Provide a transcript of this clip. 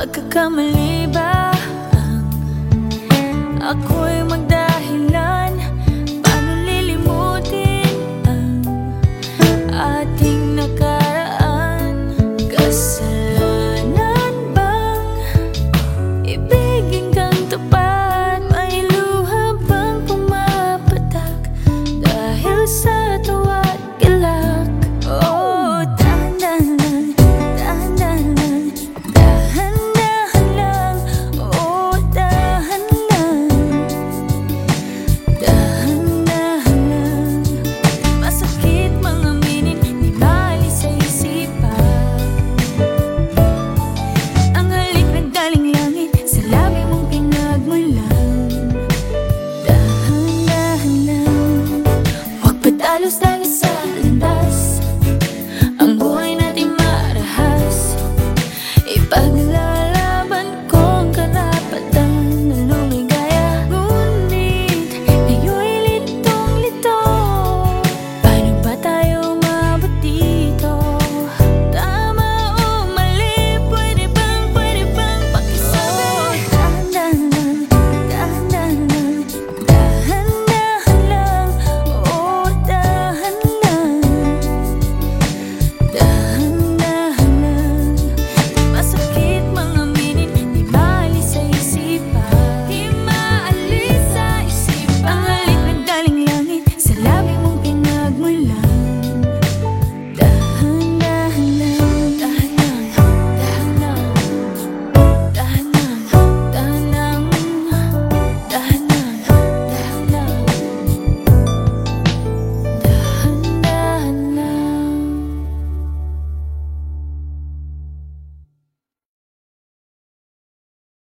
Pagkakamali ba ang ako'y magdahilan? Paano lilimutin ang ating nakaraan? Kasal sun.